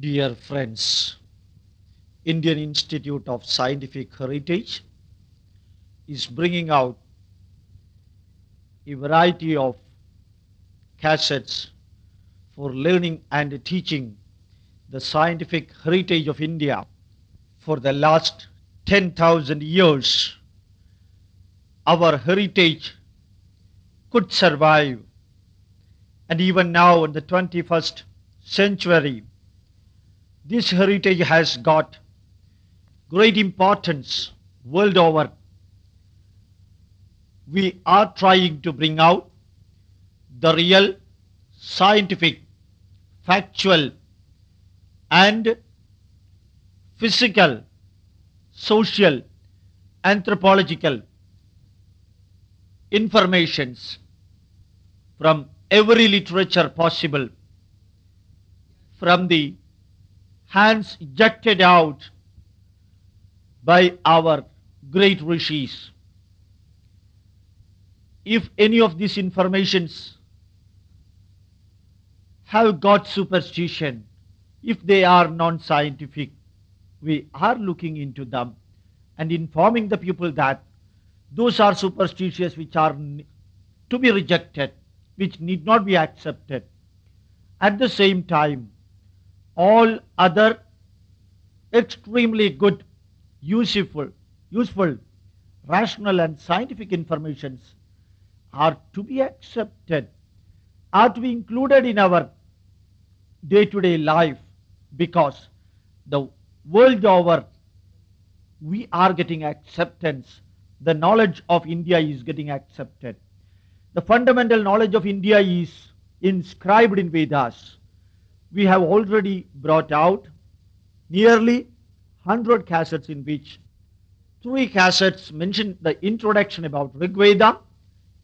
Dear friends, Indian Institute of Scientific Heritage is bringing out a variety of cassettes for learning and teaching the scientific heritage of India for the last 10,000 years. Our heritage could survive, and even now in the 21st century, this heritage has got great importance world over. We are trying to bring out the real scientific, factual, and physical, social, anthropological informations from every literature possible from the hands ejected out by our great rishis. If any of these informations have got superstition, if they are non-scientific, we are looking into them and informing the people that those are superstitious which are to be rejected, which need not be accepted. At the same time, all other extremely good, useful, useful, rational and scientific informations are to be accepted, are to be included in our day-to-day life because the world over we are getting acceptance. The knowledge of India is getting accepted. The fundamental knowledge of India is inscribed in Vedas we have already brought out nearly 100 cassettes in which three cassettes mention the introduction about Rig Veda,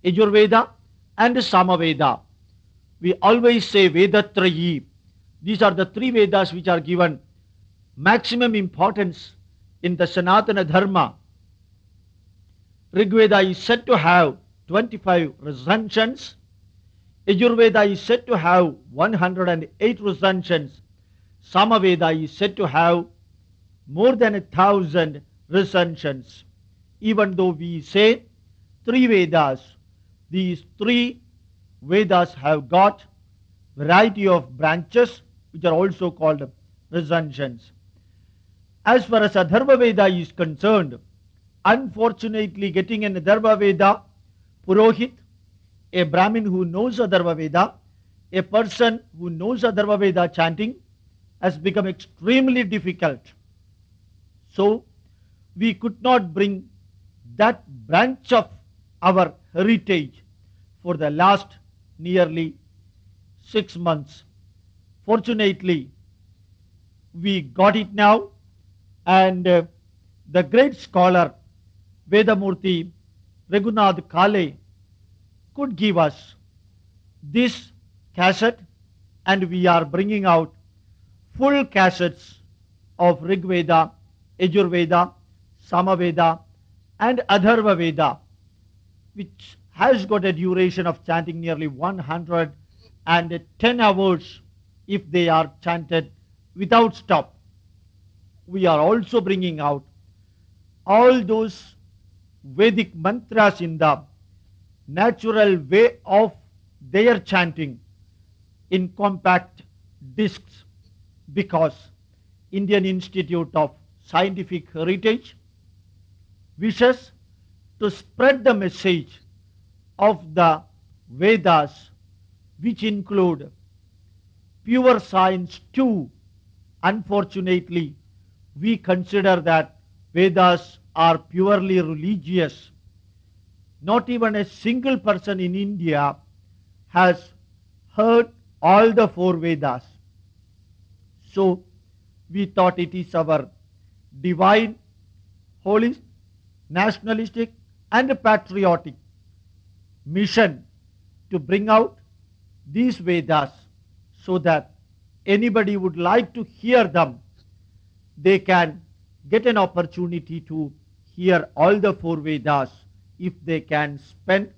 Yajurveda and Samaveda. We always say Vedatrayi. These are the three Vedas which are given maximum importance in the Sanatana Dharma. Rig Veda is said to have 25 recensions Yajurveda is said to have 108 recensions. Samaveda is said to have more than a thousand recensions. Even though we say three Vedas, these three Vedas have got variety of branches which are also called recensions. As far as Atharva Veda is concerned, unfortunately getting an Atharva Veda, Purohit a Brahmin who knows Atharva Veda, a person who knows Atharva Veda chanting has become extremely difficult. So we could not bring that branch of our heritage for the last nearly six months. Fortunately, we got it now and uh, the great scholar Vedamurti Raghunath Kale could give us this cassette and we are bringing out full cassettes of Rig Veda, Yajurveda, Samaveda and Atharva Veda which has got a duration of chanting nearly 110 hours if they are chanted without stop. We are also bringing out all those Vedic mantras in the natural way of their chanting in compact discs because Indian Institute of Scientific Heritage wishes to spread the message of the Vedas which include pure science too. Unfortunately, we consider that Vedas are purely religious not even a single person in India has heard all the four Vedas. So we thought it is our divine, holy, nationalistic and patriotic mission to bring out these Vedas so that anybody would like to hear them, they can get an opportunity to hear all the four Vedas if they can spend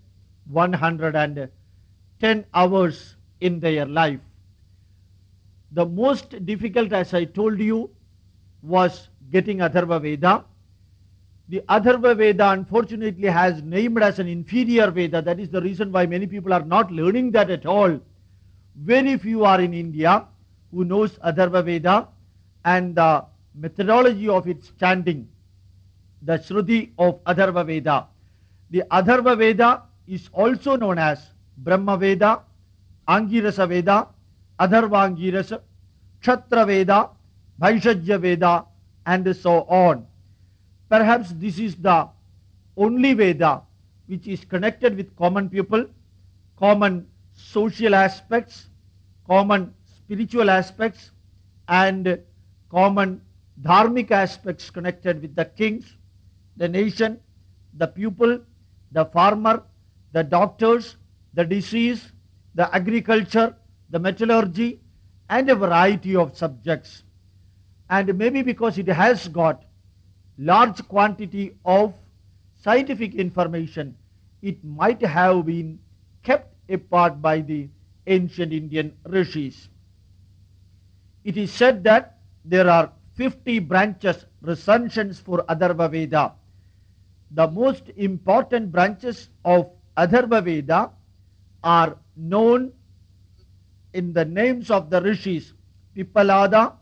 110 hours in their life. The most difficult, as I told you, was getting Atharva Veda. The Atharva Veda unfortunately has named as an inferior Veda. That is the reason why many people are not learning that at all. Very few are in India who knows Atharva Veda and the methodology of its chanting, the Shruti of Atharva Veda. The Atharva Veda is also known as Brahma Veda, Angirasa Veda, Atharvangirasa, Kshatra Veda, Bhaishajya Veda, and so on. Perhaps this is the only Veda which is connected with common people, common social aspects, common spiritual aspects, and common dharmic aspects connected with the kings, the nation, the pupil, the farmer, the doctors, the disease, the agriculture, the metallurgy, and a variety of subjects. And maybe because it has got large quantity of scientific information, it might have been kept apart by the ancient Indian rishis. It is said that there are 50 branches, recensions for Atharva Veda. The most important branches of Atharva Veda are known in the names of the rishis Pippalada,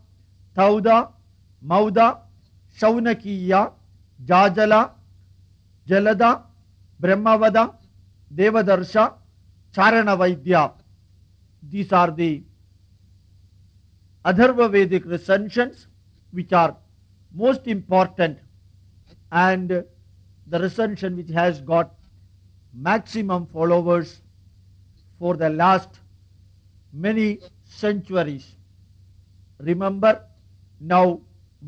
Tauda, Mauda, Shaunakiya, Jajala, Jalada, Brahmavada, Devadarsha, Charanavaidya. These are the Atharva Vedic recensions which are most important and the recension which has got maximum followers for the last many centuries. Remember, now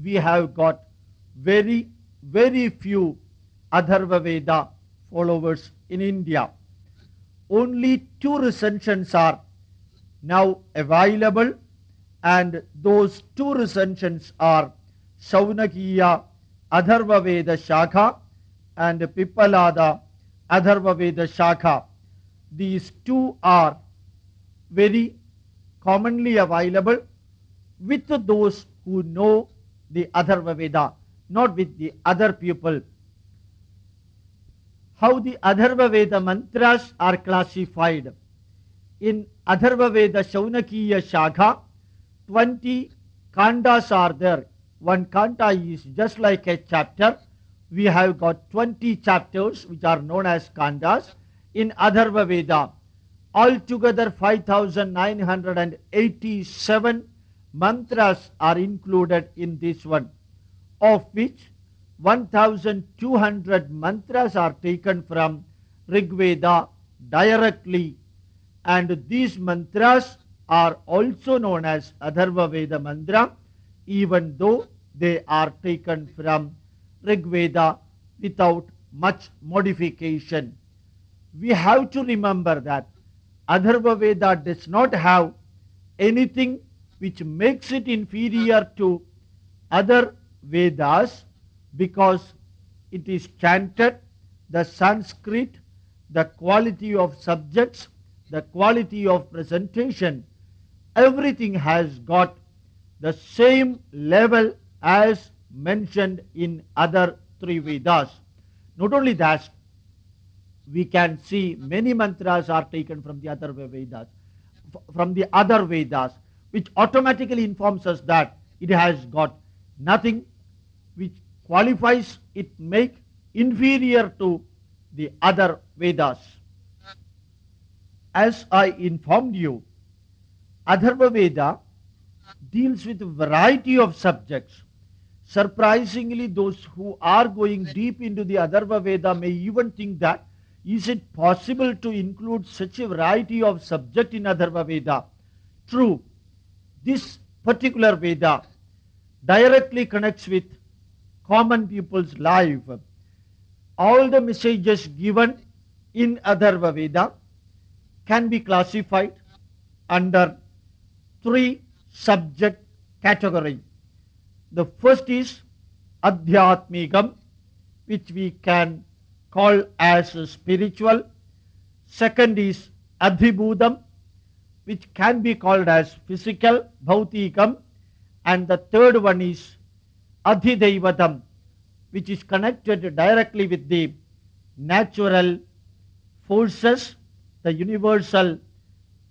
we have got very, very few Atharva Veda followers in India. Only two recensions are now available and those two recensions are Shaunakiya Atharva Veda Shakha and Pippalada Atharva Veda Shakha. These two are very commonly available with those who know the Atharva Veda, not with the other people. How the Atharva Veda mantras are classified. In Atharva Veda Shaunakiya Shakha, 20 kandas are there. One kanda is just like a chapter. We have got 20 chapters which are known as kandas in Atharva Veda. Altogether 5987 mantras are included in this one, of which 1200 mantras are taken from Rig Veda directly and these mantras are also known as Atharva Veda mantra even though they are taken from Rig Veda without much modification. We have to remember that Atharva Veda does not have anything which makes it inferior to other Vedas because it is chanted, the Sanskrit, the quality of subjects, the quality of presentation, everything has got the same level as mentioned in other three Vedas. Not only that, we can see many mantras are taken from the other Vedas, from the other Vedas, which automatically informs us that it has got nothing which qualifies it make inferior to the other Vedas. As I informed you, Atharva Veda deals with a variety of subjects. Surprisingly, those who are going deep into the Atharva Veda may even think that is it possible to include such a variety of subject in Atharva Veda? True, this particular Veda directly connects with common people's life. All the messages given in Atharva Veda can be classified under three subject categories. The first is Adhyatmikam, which we can call as spiritual. Second is Adhibhudam. which can be called as physical, bhautikam, and the third one is adhidaivatam, which is connected directly with the natural forces, the universal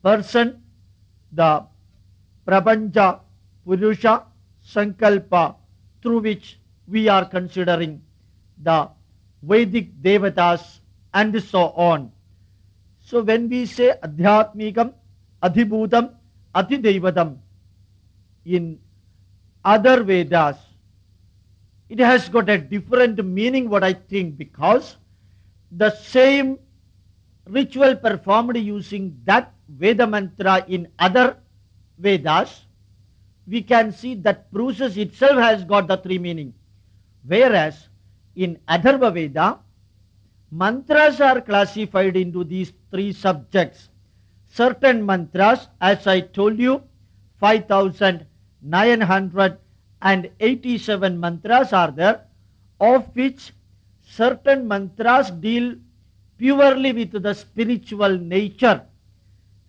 person, the prabanja, purusha, sankalpa, through which we are considering the Vedic devatas and so on. So when we say adhyatmikam, adhibhutam, adhidevatam in other Vedas, it has got a different meaning what I think because the same ritual performed using that Veda mantra in other Vedas, we can see that process itself has got the three meaning. Whereas in Atharva Veda, mantras are classified into these three subjects. Certain mantras, as I told you, 5,987 mantras are there, of which certain mantras deal purely with the spiritual nature.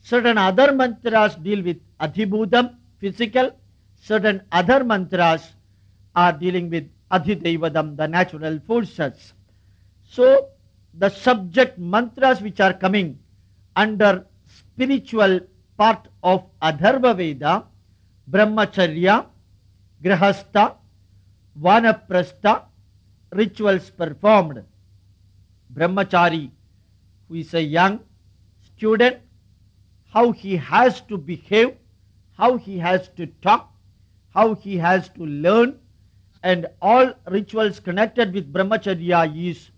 Certain other mantras deal with adhibhudam, physical. Certain other mantras are dealing with adhidevadam, the natural forces. So, the subject mantras which are coming under spiritual part of Atharva Veda, Brahmacharya, Grihastha, Vanaprastha, rituals performed. Brahmachari, who is a young student, how he has to behave, how he has to talk, how he has to learn, and all rituals connected with brahmacharya is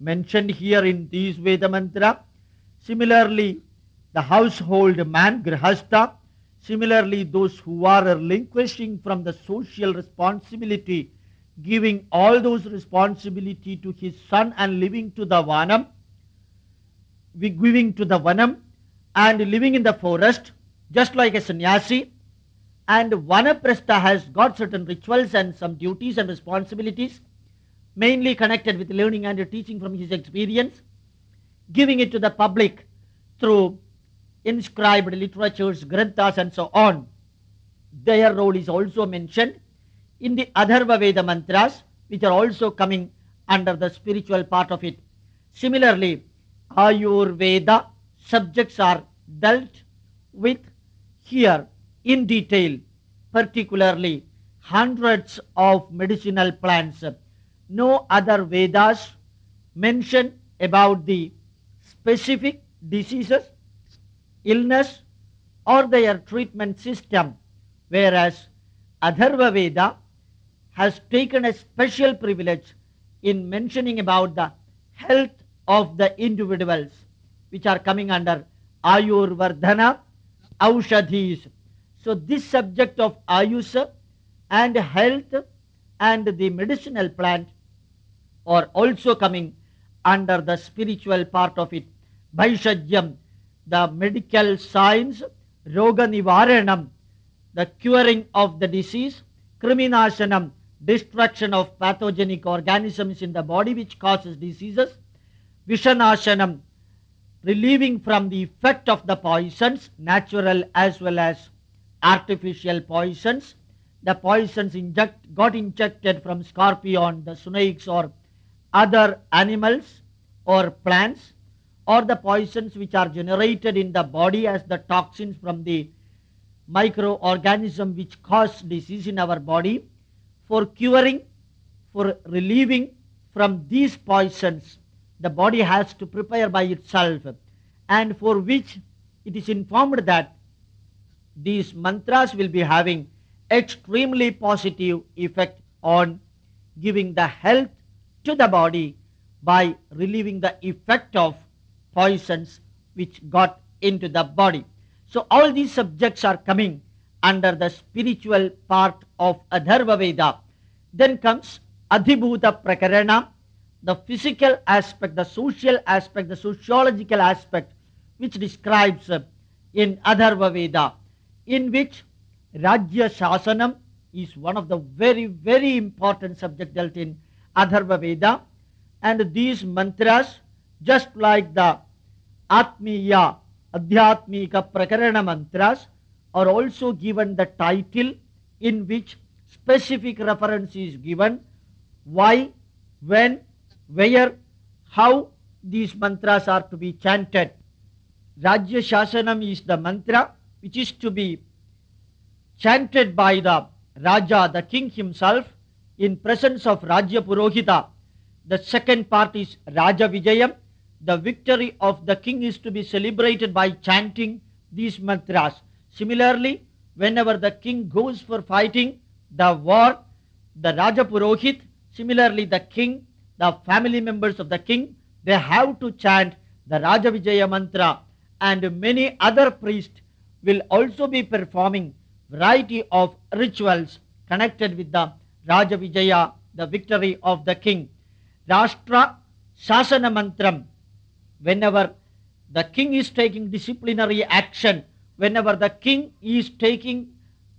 mentioned here in these Veda mantra. Similarly, the household man, grihastha, similarly those who are relinquishing from the social responsibility, giving all those responsibility to his son and living to the vanam, giving to the vanam and living in the forest, just like a sannyasi, and Vanaprastha has got certain rituals and some duties and responsibilities, mainly connected with learning and teaching from his experience, giving it to the public through inscribed literatures, granthas, and so on. Their role is also mentioned in the Atharva Veda mantras, which are also coming under the spiritual part of it. Similarly, Ayurveda subjects are dealt with here in detail, particularly hundreds of medicinal plants. No other Vedas mention about the specific diseases, illness, or their treatment system, whereas Atharva Veda has taken a special privilege in mentioning about the health of the individuals, which are coming under Ayurvardhana, Aushadhis, so this subject of Ayusha and health and the medicinal plant are also coming under the spiritual part of it. Bhaishajyam, the medical science, Roga Nivaranam, the curing of the disease, Kriminashanam, destruction of pathogenic organisms in the body which causes diseases, Vishanashanam, relieving from the effect of the poisons, natural as well as artificial poisons. The poisons inject, got injected from scorpion, the snakes or other animals or plants or the poisons which are generated in the body as the toxins from the microorganism which cause disease in our body for curing for relieving from these poisons the body has to prepare by itself and for which it is informed that these mantras will be having extremely positive effect on giving the health to the body by relieving the effect of poisons which got into the body. So all these subjects are coming under the spiritual part of Atharva Veda. Then comes Adhibhuta Prakarana, the physical aspect, the social aspect, the sociological aspect which describes uh, in Atharva Veda in which Rajya Shasanam is one of the very, very important subject dealt in Atharva Veda. And these mantras, just like the Atmiya Adhyatmika Prakarana mantras are also given the title in which specific reference is given why, when, where, how these mantras are to be chanted. Rajya Shasanam is the mantra which is to be chanted by the Raja, the king himself, in presence of Rajya Purohita. The second part is Raja Vijayam. The victory of the king is to be celebrated by chanting these mantras. Similarly, whenever the king goes for fighting the war, the Raja Purohit, similarly the king, the family members of the king, they have to chant the Raja Vijaya mantra and many other priests will also be performing variety of rituals connected with the Rajavijaya, the victory of the king. Rashtra Sasana Mantram, whenever the king is taking disciplinary action, whenever the king is taking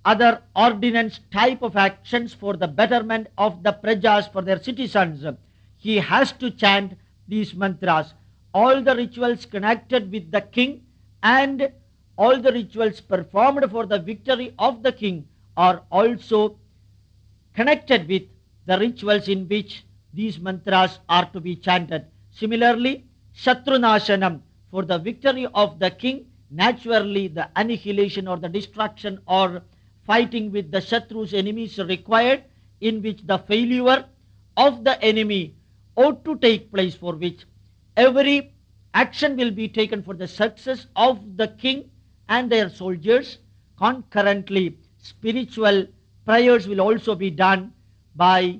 other ordinance type of actions for the betterment of the prajas, for their citizens, he has to chant these mantras. All the rituals connected with the king and all the rituals performed for the victory of the king are also connected with the rituals in which these mantras are to be chanted. Similarly, Shatrunashanam, for the victory of the king, naturally the annihilation or the destruction or fighting with the Shatru's enemies required, in which the failure of the enemy ought to take place, for which every action will be taken for the success of the king and their soldiers. Concurrently, spiritual prayers will also be done by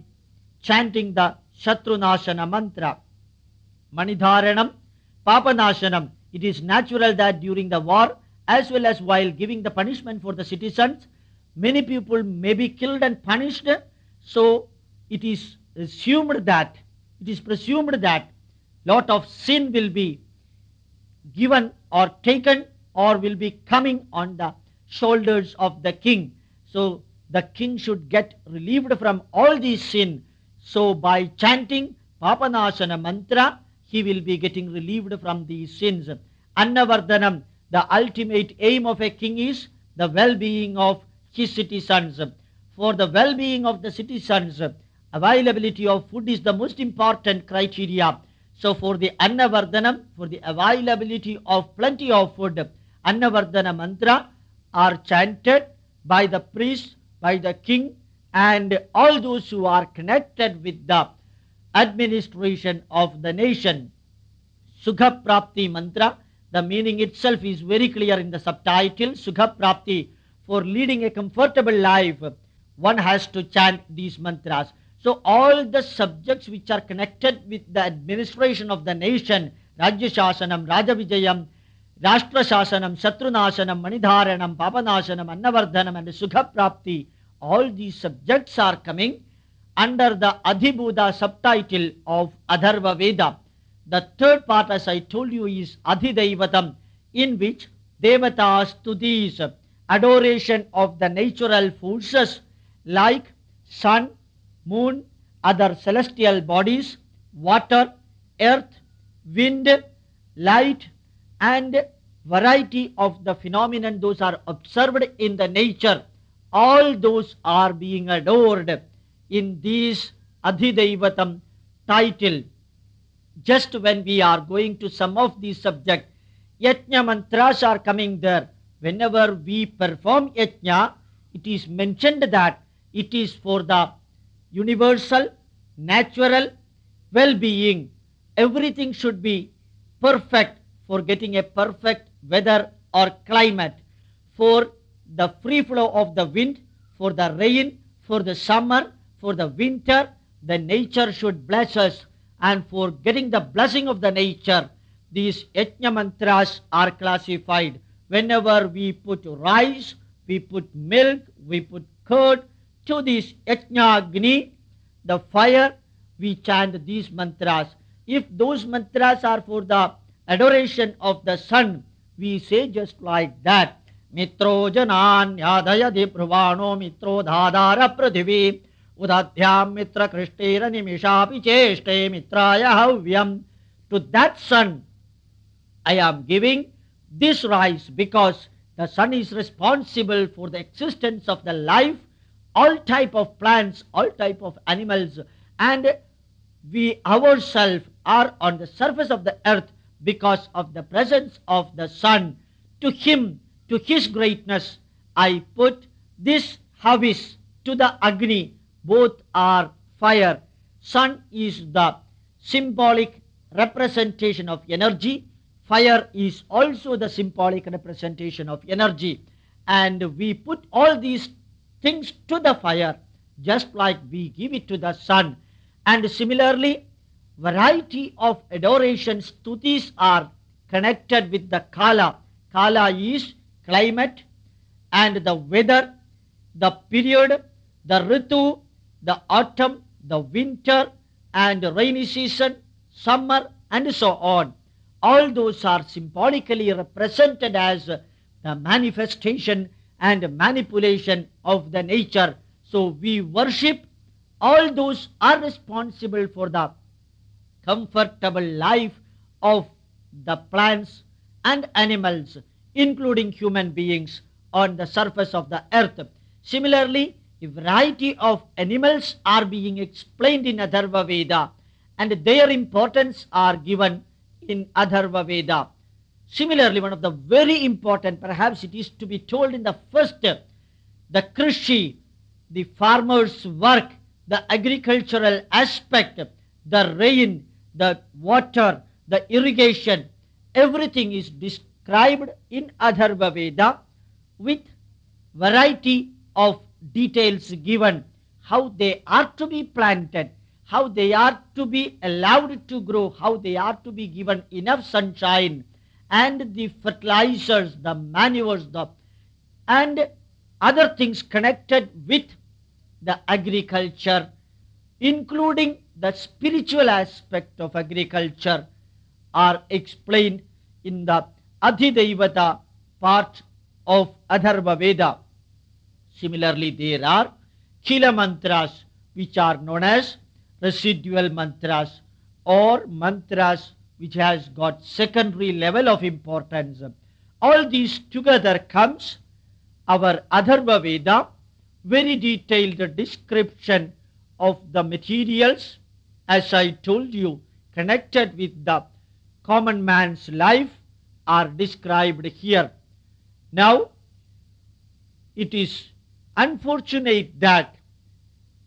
chanting the Shatrunashana mantra. Manidharanam, Papanashanam. It is natural that during the war, as well as while giving the punishment for the citizens, many people may be killed and punished. So it is assumed that, it is presumed that lot of sin will be given or taken or will be coming on the shoulders of the king. So the king should get relieved from all these sin. So by chanting Papanasana mantra, he will be getting relieved from these sins. Annavardhanam, the ultimate aim of a king is the well-being of his citizens. For the well-being of the citizens, availability of food is the most important criteria. So for the Annavardhanam, for the availability of plenty of food, Annavardhana mantra are chanted by the priest, by the king, and all those who are connected with the administration of the nation. Sukha Prapti mantra, the meaning itself is very clear in the subtitle, Sukha Prapti. For leading a comfortable life, one has to chant these mantras. So all the subjects which are connected with the administration of the nation, Rajya Shasanam, Raja Vijayam, Rashtrashasanam Shatrunashanam Manidharanam Papanashanam Annavardhanam and Sukhaprapti all the subjects are coming under the Adhibhuta subtitle of Atharva Veda the third part as I told you is Adhidaivatam in which devata stutis adoration of the natural forces like sun moon other celestial bodies water earth wind light and variety of the phenomenon those are observed in the nature, all those are being adored in this Adhidaivatam title. Just when we are going to some of these subjects, Yajna mantras are coming there. Whenever we perform Yajna, it is mentioned that it is for the universal, natural well-being. Everything should be perfect for getting a perfect weather or climate, for the free flow of the wind, for the rain, for the summer, for the winter, the nature should bless us. And for getting the blessing of the nature, these yajna mantras are classified. Whenever we put rice, we put milk, we put curd to this yajna agni, the fire, we chant these mantras. If those mantras are for the adoration of the sun, we say just like that. Mitro jananyadayadi bruvano mitro dhadara pradhivi udadhyam mitra krishtera nimishapi cheshte mitraya havyam. To that sun I am giving this rise because the sun is responsible for the existence of the life, all type of plants, all type of animals, and we ourselves are on the surface of the earth because of the presence of the sun. To him, to his greatness, I put this Havis to the Agni. Both are fire. Sun is the symbolic representation of energy. Fire is also the symbolic representation of energy. And we put all these things to the fire just like we give it to the sun. And similarly, variety of adoration stutis are connected with the kala. Kala is climate and the weather, the period, the ritu, the autumn, the winter and rainy season, summer and so on. All those are symbolically represented as the manifestation and manipulation of the nature. So we worship all those are responsible for the comfortable life of the plants and animals, including human beings on the surface of the earth. Similarly, a variety of animals are being explained in Atharva Veda and their importance are given in Atharva Veda. Similarly, one of the very important, perhaps it is to be told in the first, the Krishi, the farmer's work, the agricultural aspect, the rain, the water, the irrigation, everything is described in Atharva Veda with variety of details given. How they are to be planted, how they are to be allowed to grow, how they are to be given enough sunshine, and the fertilizers, the manures, the and other things connected with the agriculture, including the spiritual aspect of agriculture, are explained in the Adhidevata part of Atharva Veda. Similarly, there are Khila mantras which are known as residual mantras or mantras which has got secondary level of importance. All these together comes our Atharva Veda, very detailed description of the materials, as I told you, connected with the common man's life are described here. Now, it is unfortunate that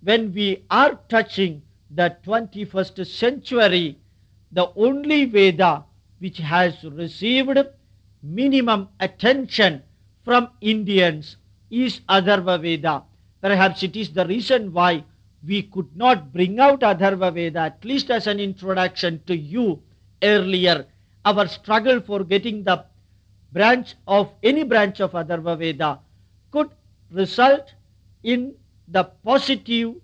when we are touching the 21st century, the only Veda which has received minimum attention from Indians is Atharva Veda. Perhaps it is the reason why we could not bring out Atharva Veda, at least as an introduction to you earlier. Our struggle for getting the branch of any branch of Atharva Veda could result in the positive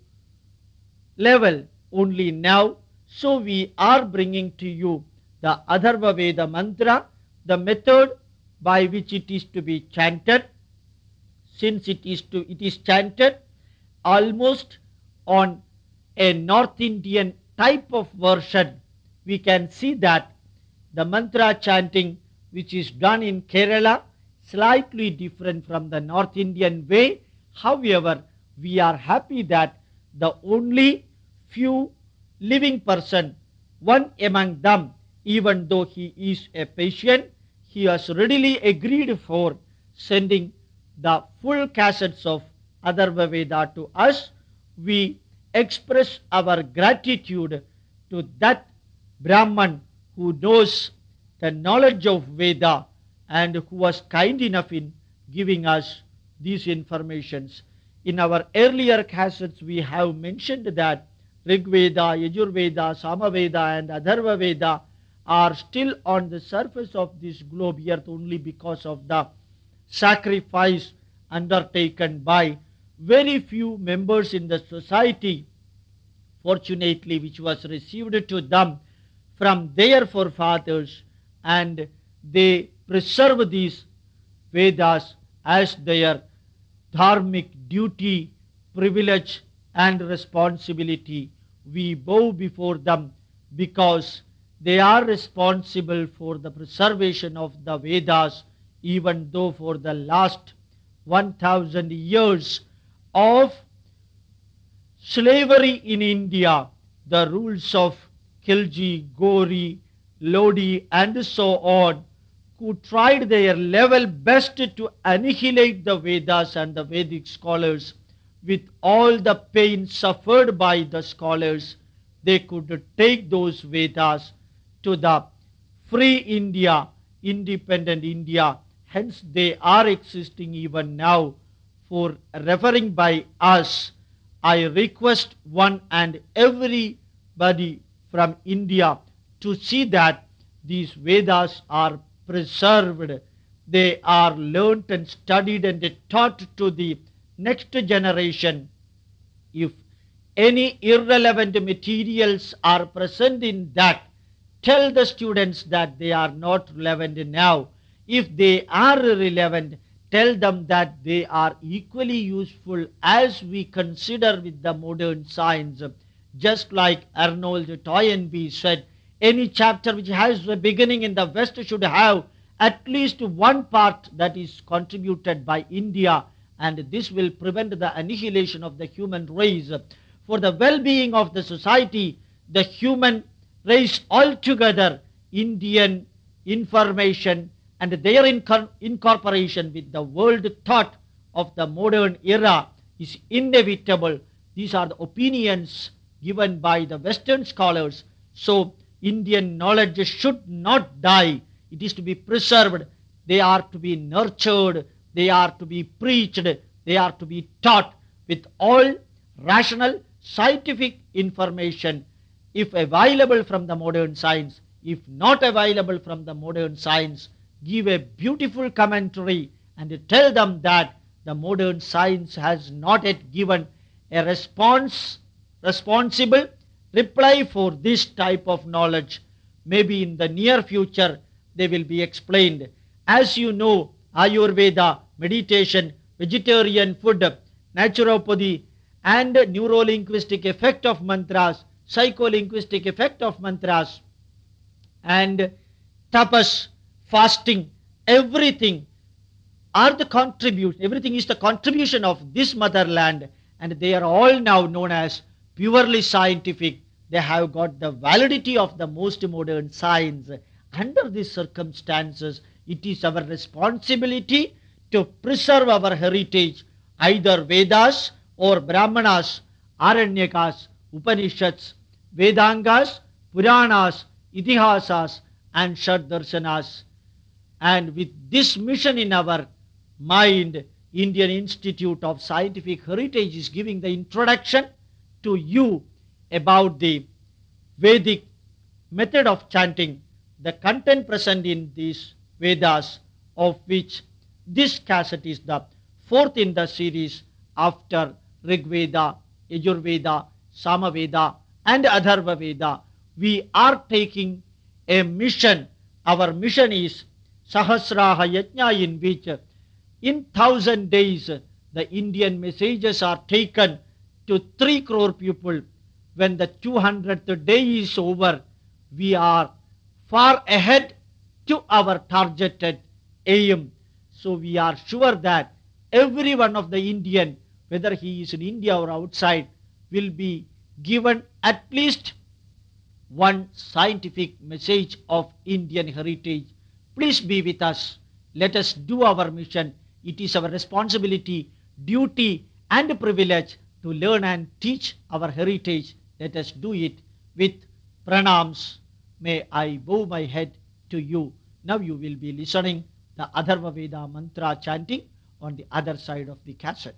level only now. So we are bringing to you the Atharva Veda mantra, the method by which it is to be chanted. Since it is to it is chanted almost on a North Indian type of version, we can see that the mantra chanting which is done in Kerala slightly different from the North Indian way. However, we are happy that the only few living person, one among them, even though he is a patient, he has readily agreed for sending the full cassettes of Atharva Veda to us. We express our gratitude to that Brahman who knows the knowledge of Veda and who was kind enough in giving us these informations. In our earlier cassettes, we have mentioned that Rig Veda, Yajurveda, Samaveda, and Atharva Veda are still on the surface of this globe earth only because of the sacrifice undertaken by very few members in the society, fortunately, which was received to them from their forefathers, and they preserve these Vedas as their dharmic duty, privilege, and responsibility. We bow before them because they are responsible for the preservation of the Vedas, even though for the last 1000 years of slavery in India, the rules of Khilji, Gori, Lodi, and so on, who tried their level best to annihilate the Vedas and the Vedic scholars with all the pain suffered by the scholars, they could take those Vedas to the free India, independent India. Hence, they are existing even now. For referring by us, I request one and everybody from India to see that these Vedas are preserved. They are learnt and studied and taught to the next generation. If any irrelevant materials are present in that, tell the students that they are not relevant now. If they are relevant, tell them that they are equally useful as we consider with the modern science. Just like Arnold Toynbee said, any chapter which has a beginning in the West should have at least one part that is contributed by India, and this will prevent the annihilation of the human race. For the well being of the society, the human race altogether, Indian information and their incorporation with the world thought of the modern era is inevitable. These are the opinions given by the Western scholars. So, Indian knowledge should not die, it is to be preserved. They are to be nurtured, they are to be preached, they are to be taught with all rational scientific information if available from the modern science. If not available from the modern science, give a beautiful commentary and tell them that the modern science has not yet given a response responsible reply for this type of knowledge. Maybe in the near future they will be explained. As you know, Ayurveda, meditation, vegetarian food, naturopathy, and neurolinguistic effect of mantras, psycholinguistic effect of mantras, and tapas, fasting, everything are the contribute, everything is the contribution of this motherland, and they are all now known as purely scientific. They have got the validity of the most modern science. Under these circumstances, it is our responsibility to preserve our heritage, either Vedas or Brahmanas, Aranyakas, Upanishads, Vedangas, Puranas, Itihasas, and Shaddarsanas. And with this mission in our mind, Indian Institute of Scientific Heritage is giving the introduction to you about the Vedic method of chanting, the content present in these Vedas, of which this cassette is the fourth in the series after Rig Veda, Yajurveda, Samaveda, and Atharva Veda. We are taking a mission. Our mission is Sahasraha Yajna, in which in thousand days the Indian messages are taken to 3 crore people. When the 200th day is over, we are far ahead to our targeted aim. So we are sure that every one of the Indian, whether he is in India or outside, will be given at least one scientific message of Indian heritage. Please be with us. Let us do our mission. It is our responsibility, duty, and privilege to learn and teach our heritage. Let us do it with pranams. May I bow my head to you. Now you will be listening the Atharva Veda mantra chanting on the other side of the cassette.